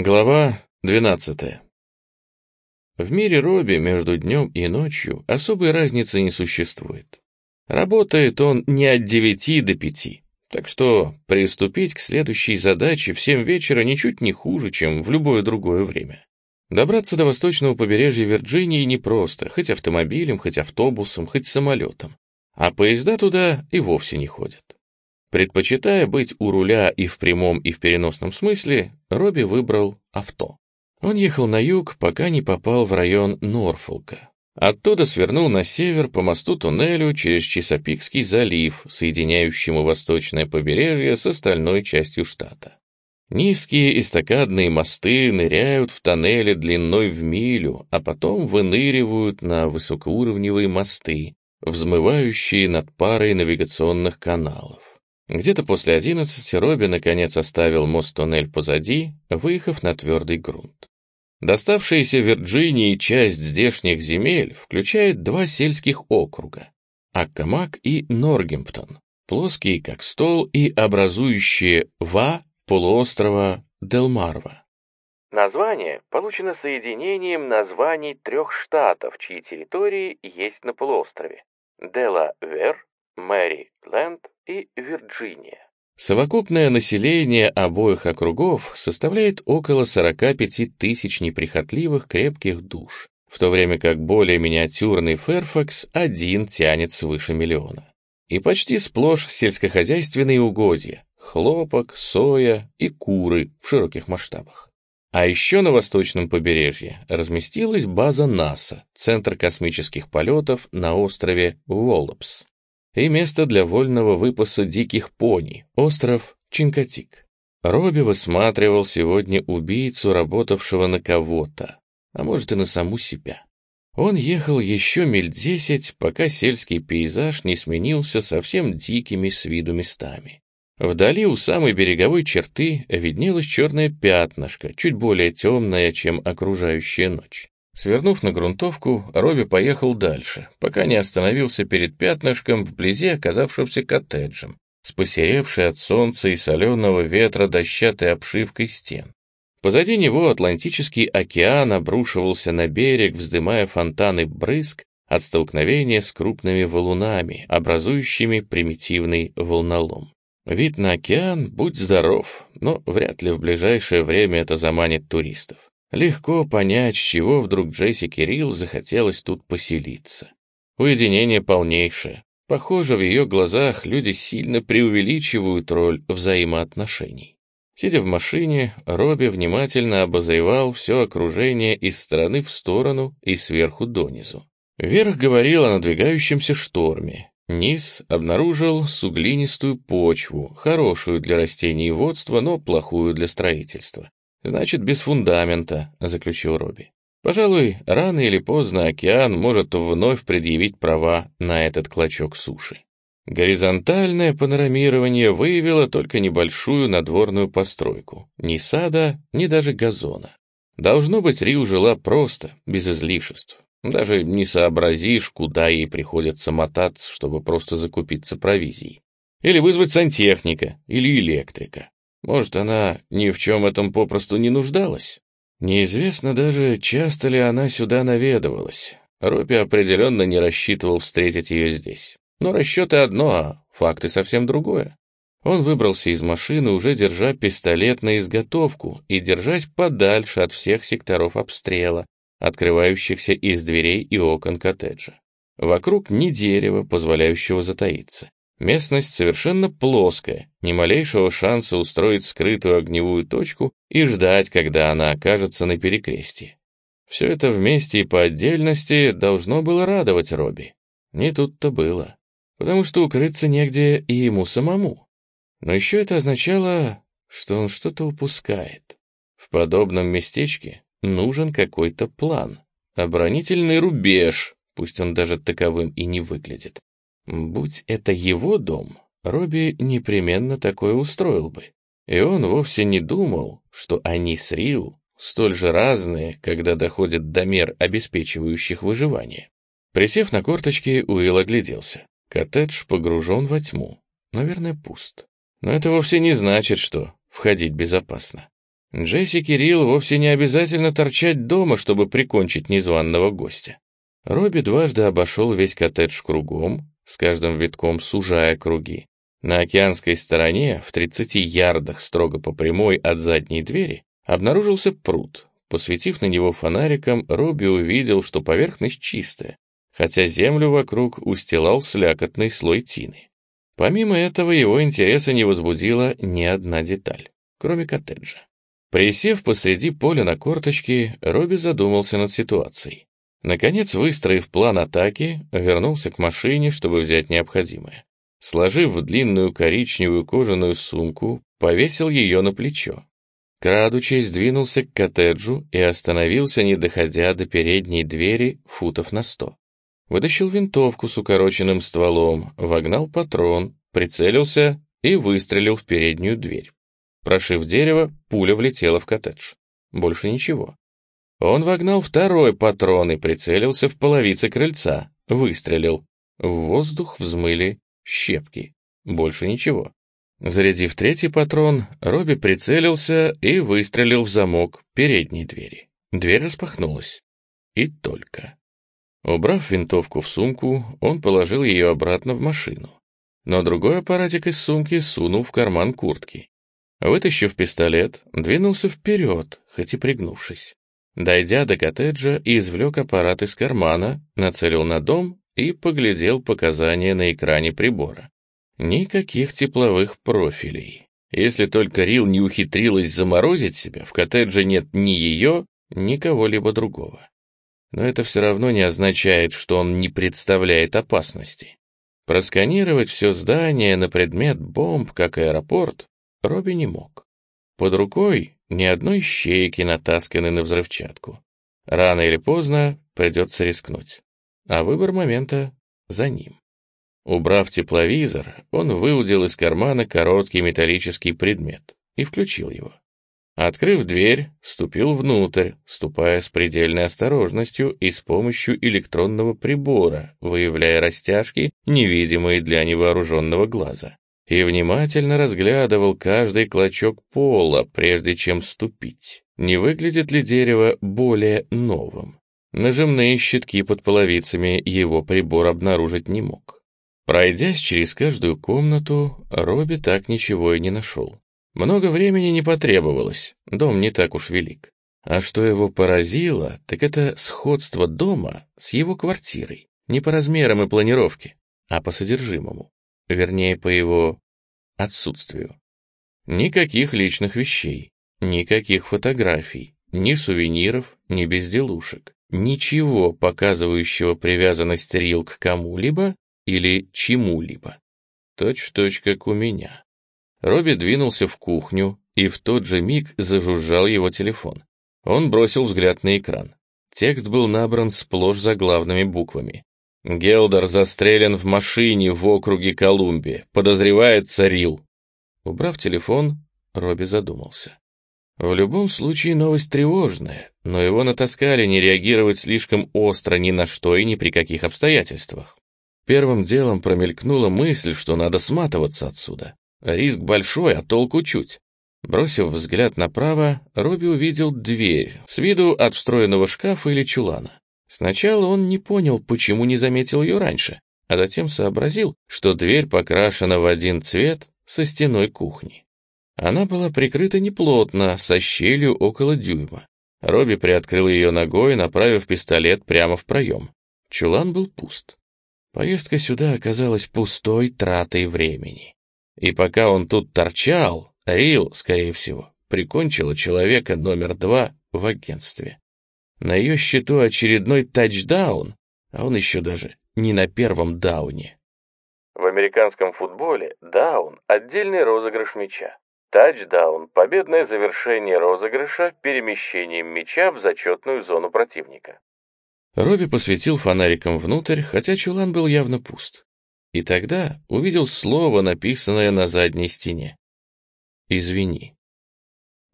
Глава 12. В мире Робби между днем и ночью особой разницы не существует. Работает он не от 9 до 5, так что приступить к следующей задаче в 7 вечера ничуть не хуже, чем в любое другое время. Добраться до восточного побережья Вирджинии непросто, хоть автомобилем, хоть автобусом, хоть самолетом, а поезда туда и вовсе не ходят. Предпочитая быть у руля и в прямом, и в переносном смысле, Робби выбрал авто. Он ехал на юг, пока не попал в район Норфолка. Оттуда свернул на север по мосту-туннелю через Чесопикский залив, соединяющему восточное побережье с остальной частью штата. Низкие эстакадные мосты ныряют в тоннели длиной в милю, а потом выныривают на высокоуровневые мосты, взмывающие над парой навигационных каналов. Где-то после одиннадцати Робби наконец оставил мост-туннель позади, выехав на твердый грунт. Доставшаяся Вирджинии часть здешних земель включает два сельских округа — Аккамак и Норгемптон, плоские как стол и образующие Ва полуострова Делмарва. Название получено соединением названий трех штатов, чьи территории есть на полуострове — Делавер, Мэри-Ленд и Вирджиния. Совокупное население обоих округов составляет около 45 тысяч неприхотливых крепких душ, в то время как более миниатюрный Ферфакс один тянет свыше миллиона. И почти сплошь сельскохозяйственные угодья, хлопок, соя и куры в широких масштабах. А еще на восточном побережье разместилась база НАСА, Центр космических полетов на острове Воллопс и место для вольного выпаса диких пони, остров Чинкатик. Робби высматривал сегодня убийцу, работавшего на кого-то, а может и на саму себя. Он ехал еще миль десять, пока сельский пейзаж не сменился совсем дикими с виду местами. Вдали у самой береговой черты виднелось черное пятнышко, чуть более темное, чем окружающая ночь. Свернув на грунтовку, Робби поехал дальше, пока не остановился перед пятнышком вблизи оказавшимся коттеджем, с посеревшей от солнца и соленого ветра дощатой обшивкой стен. Позади него Атлантический океан обрушивался на берег, вздымая фонтаны брызг от столкновения с крупными валунами, образующими примитивный волнолом. Вид на океан, будь здоров, но вряд ли в ближайшее время это заманит туристов. Легко понять, с чего вдруг Джесси Кирилл захотелось тут поселиться. Уединение полнейшее. Похоже, в ее глазах люди сильно преувеличивают роль взаимоотношений. Сидя в машине, Робби внимательно обозревал все окружение из стороны в сторону и сверху донизу. Вверх говорил о надвигающемся шторме. Низ обнаружил суглинистую почву, хорошую для растениеводства, но плохую для строительства. «Значит, без фундамента», — заключил Робби. «Пожалуй, рано или поздно океан может вновь предъявить права на этот клочок суши». Горизонтальное панорамирование выявило только небольшую надворную постройку. Ни сада, ни даже газона. Должно быть, Риу жила просто, без излишеств. Даже не сообразишь, куда ей приходится мотаться, чтобы просто закупиться провизией. Или вызвать сантехника, или электрика. Может, она ни в чем этом попросту не нуждалась? Неизвестно даже, часто ли она сюда наведывалась. Робби определенно не рассчитывал встретить ее здесь. Но расчеты одно, а факты совсем другое. Он выбрался из машины, уже держа пистолет на изготовку и держась подальше от всех секторов обстрела, открывающихся из дверей и окон коттеджа. Вокруг ни дерева, позволяющего затаиться. Местность совершенно плоская, ни малейшего шанса устроить скрытую огневую точку и ждать, когда она окажется на перекрестии. Все это вместе и по отдельности должно было радовать Робби. Не тут-то было, потому что укрыться негде и ему самому. Но еще это означало, что он что-то упускает. В подобном местечке нужен какой-то план, оборонительный рубеж, пусть он даже таковым и не выглядит. Будь это его дом, Робби непременно такое устроил бы. И он вовсе не думал, что они с Риу столь же разные, когда доходят до мер, обеспечивающих выживание. Присев на корточки, Уилл огляделся. Коттедж погружен во тьму. Наверное, пуст. Но это вовсе не значит, что входить безопасно. Джесси Кирилл вовсе не обязательно торчать дома, чтобы прикончить незваного гостя. Робби дважды обошел весь коттедж кругом, с каждым витком сужая круги. На океанской стороне, в 30 ярдах строго по прямой от задней двери, обнаружился пруд. Посветив на него фонариком, Робби увидел, что поверхность чистая, хотя землю вокруг устилал слякотный слой тины. Помимо этого, его интереса не возбудила ни одна деталь, кроме коттеджа. Присев посреди поля на корточки, Робби задумался над ситуацией. Наконец, выстроив план атаки, вернулся к машине, чтобы взять необходимое. Сложив в длинную коричневую кожаную сумку, повесил ее на плечо. Крадучись, двинулся к коттеджу и остановился, не доходя до передней двери футов на сто. Вытащил винтовку с укороченным стволом, вогнал патрон, прицелился и выстрелил в переднюю дверь. Прошив дерево, пуля влетела в коттедж. Больше ничего. Он вогнал второй патрон и прицелился в половице крыльца, выстрелил. В воздух взмыли щепки. Больше ничего. Зарядив третий патрон, Робби прицелился и выстрелил в замок передней двери. Дверь распахнулась. И только. Убрав винтовку в сумку, он положил ее обратно в машину. Но другой аппаратик из сумки сунул в карман куртки. Вытащив пистолет, двинулся вперед, хоть и пригнувшись. Дойдя до коттеджа, извлек аппарат из кармана, нацелил на дом и поглядел показания на экране прибора. Никаких тепловых профилей. Если только Рил не ухитрилась заморозить себя, в коттедже нет ни ее, ни кого-либо другого. Но это все равно не означает, что он не представляет опасности. Просканировать все здание на предмет бомб, как аэропорт, Робби не мог. Под рукой ни одной щейки натасканы на взрывчатку. Рано или поздно придется рискнуть а выбор момента за ним. Убрав тепловизор, он выудил из кармана короткий металлический предмет и включил его. Открыв дверь, вступил внутрь, ступая с предельной осторожностью и с помощью электронного прибора, выявляя растяжки, невидимые для невооруженного глаза, и внимательно разглядывал каждый клочок пола, прежде чем ступить. Не выглядит ли дерево более новым? Нажимные щитки под половицами его прибор обнаружить не мог. Пройдясь через каждую комнату, Робби так ничего и не нашел. Много времени не потребовалось, дом не так уж велик. А что его поразило, так это сходство дома с его квартирой. Не по размерам и планировке, а по содержимому. Вернее, по его отсутствию. Никаких личных вещей, никаких фотографий, ни сувениров, ни безделушек. Ничего, показывающего привязанность Рил к кому-либо или чему-либо. Точь-в-точь, как у меня. Робби двинулся в кухню, и в тот же миг зажужжал его телефон. Он бросил взгляд на экран. Текст был набран сплошь заглавными буквами. «Гелдер застрелен в машине в округе Колумбия. Подозревается Рил». Убрав телефон, Робби задумался. В любом случае новость тревожная, но его натаскали не реагировать слишком остро ни на что и ни при каких обстоятельствах. Первым делом промелькнула мысль, что надо сматываться отсюда. Риск большой, а толку чуть. Бросив взгляд направо, Робби увидел дверь, с виду от встроенного шкафа или чулана. Сначала он не понял, почему не заметил ее раньше, а затем сообразил, что дверь покрашена в один цвет со стеной кухни. Она была прикрыта неплотно, со щелью около дюйма. Робби приоткрыл ее ногой, направив пистолет прямо в проем. Чулан был пуст. Поездка сюда оказалась пустой тратой времени. И пока он тут торчал, Рил, скорее всего, прикончила человека номер два в агентстве. На ее счету очередной тачдаун, а он еще даже не на первом дауне. В американском футболе даун — отдельный розыгрыш мяча. Тачдаун – победное завершение розыгрыша перемещением мяча в зачетную зону противника. Робби посветил фонариком внутрь, хотя чулан был явно пуст. И тогда увидел слово, написанное на задней стене. «Извини».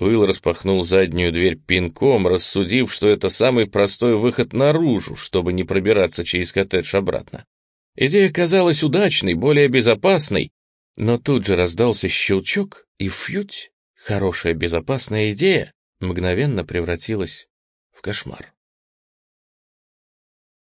Уилл распахнул заднюю дверь пинком, рассудив, что это самый простой выход наружу, чтобы не пробираться через коттедж обратно. Идея казалась удачной, более безопасной, но тут же раздался щелчок, и фьють, хорошая безопасная идея мгновенно превратилась в кошмар.